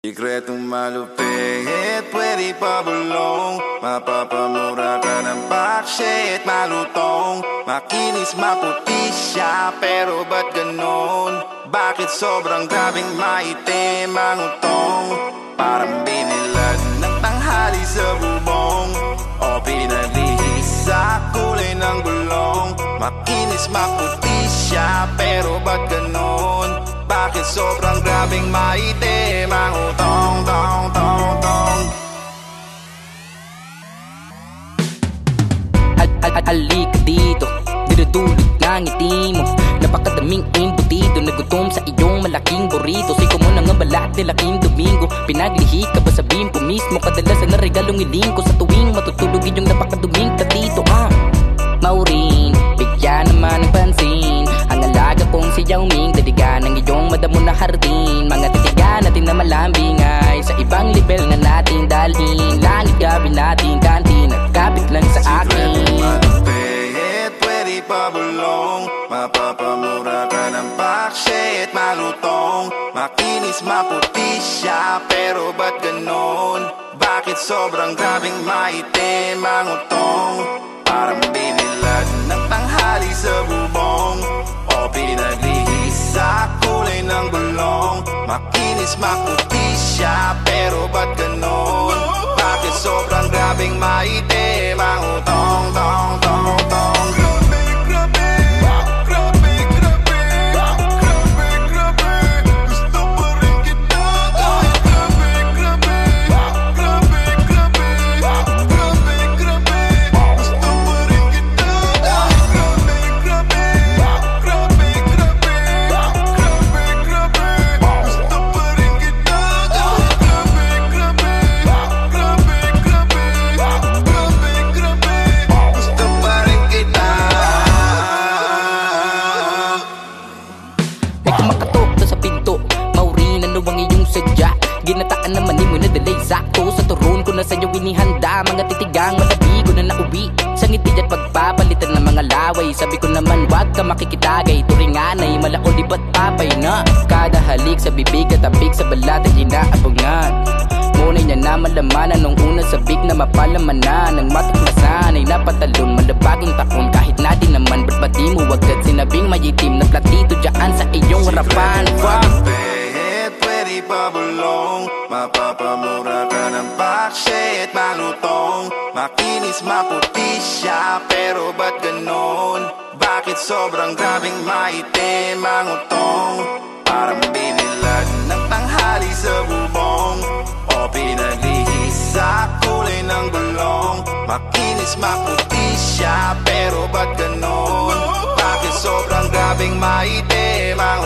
Sikretong malupit, pwede pa bulong Mapapamura ka ng bakshit, malutong Makinis, maputi siya, pero ba't ganon? Bakit sobrang grabing maitim ang utong? Parang Makinis, maputi siya, pero ba't ganon? Bakit sobrang grabing maitim ang utong, tong, tong, tong. Al al al Halika dito, dinudulot ng ngiti mo. Napakadaming imbutido Nagutom sa iyong malaking burrito. Siko mo na nga balat ni laking domingo. Pinaglihi ka ba sa bimpo mismo? Kadalasan na regalong iling ko. Sa tuwing matutulog iyong napakaduming katito ah. Maureen, bigyan naman ng pansin Ang alaga kong si Yao Ming Daligan ng iyong madamo na hardin. Mga titigan natin na malambing ay Sa ibang level na natin dalhin. Langit gabi natin kantin At kapit lang sa akin. Pwede pa bulong. Mapapamura ka ng bakshit, malutong. Makinis, maputi siya, pero ba't ganon? Bakit sobrang grabing maitim ang utong? Parang binilad tanghali sa bubong O pinaglihis sa kulay ng gulong Makinis, maputi siya, pero ba't ganon? Bakit sobrang grabing maitim Ginataan naman ni mo na dalay sakto Sa turon ko na sa'yo inihanda. Mga titigang malabi ko na nauwi. Sa ngiti at pagpapalitan ng mga laway. Sabi ko naman wag ka makikitagay. Turingan ay malako di ba't papay na? Kada halik sa bibig at tabig sa balat ay inaabangan. Ngunay niya na malamanan Nung una sabik na mapalamanan. Nang matuklasan ay napatalon Malabaging takon. Kahit natin naman Ba't ba di mo agad sinabing mayitim na platito Diyan sa iyong harapan? Fuck pwede pa bulong Mapapamura ka ng bakshit, malutong Makinis, maputi siya, pero ba't ganon? Bakit sobrang grabing maitim ang utong? Parang binilad ng tanghali sa bubong O pinaglihis sa kulay ng gulong Makinis, maputi siya, pero ba't ganon? Bakit sobrang grabing maitim ang